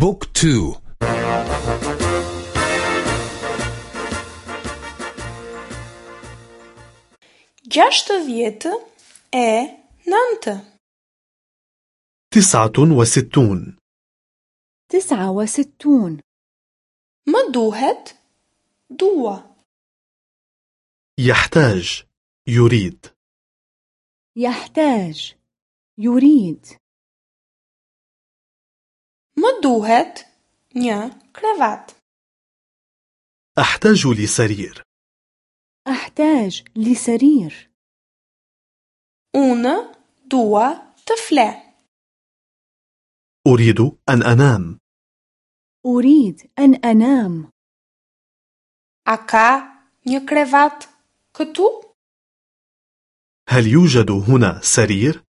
بوك تو. gjashtë dhjetë e nëntë. تسعة وستون. تسعة وستون. Më duhet, dua. يحتاج يريد. يحتاج يريد. Më duhet një krevat. أحتاج لسرير أحتاج لسرير Unë dua të fle. أريد أن أنام أريد أن أنام A ka një krevat këtu? هل يوجد هنا سرير؟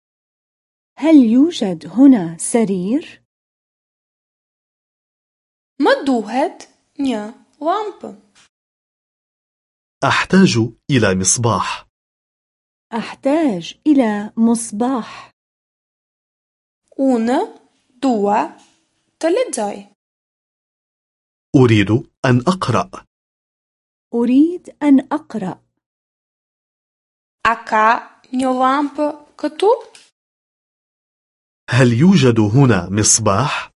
هل يوجد هنا سرير؟ Duhet një lampë. أحتاج إلى مصباح أحتاج إلى مصباح dua të lexoj. أريد أن أقرأ أريد أن أقرأ ka një lampë këtu? هل يوجد هنا مصباح؟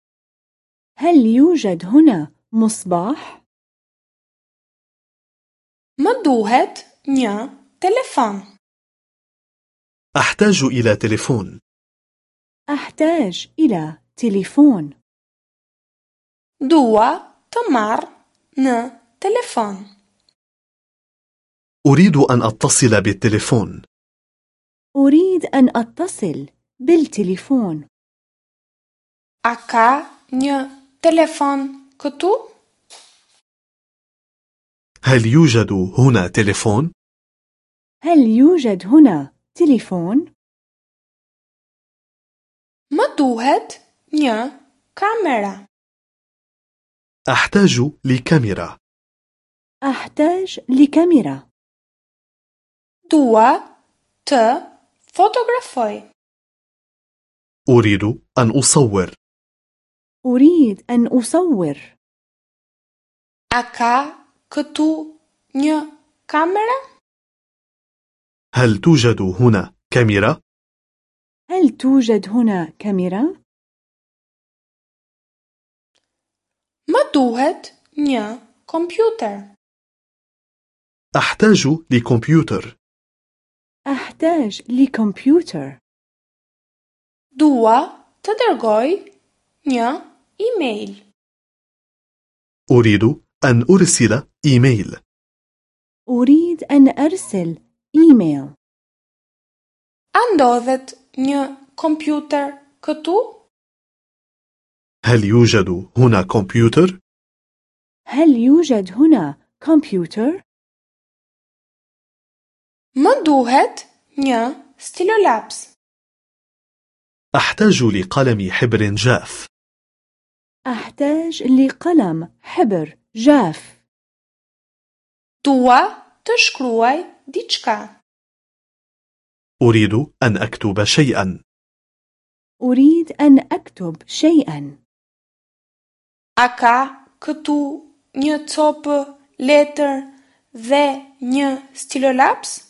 هل يوجد هنا مصباح؟ Duhet një telefon. أحتاج إلى تليفون أحتاج إلى Dua të marr në telefon. أريد أن أتصل بالتليفون أريد أن أتصل بالتليفون A ka telefon këtu? هل يوجد هنا تليفون؟ هل يوجد هنا تليفون؟ Më duhet një kamera. أحتاج لكاميرا أحتاج لكاميرا Dua të fotografoj. أريد أن أصور أريد أن أصور ka këtu një kamera? هل توجد هنا كاميرا؟ هل توجد هنا كاميرا؟ Më duhet një kompjuter. أحتاج لكمبيوتر أحتاج لكمبيوتر Dua të dërgoj email. أريد أن أرسل إيميل أريد أن أرسل إيميل A ndodhet një kompjuter këtu? هل يوجد هنا كمبيوتر؟ هل يوجد هنا كمبيوتر؟ Më duhet një stilolaps. أحتاج لقلم حبر جاف أحتاج لقلم حبر جاف të shkruaj diçka. أريد أن أكتب شيئا أريد أن أكتب شيئا ka këtu një copë letër dhe një stilolaps?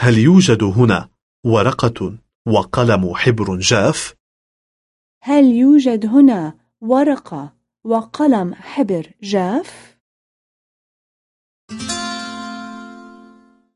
هل يوجد هنا ورقة وقلم حبر جاف؟ هل يوجد هنا ورقة وقلم حبر جاف؟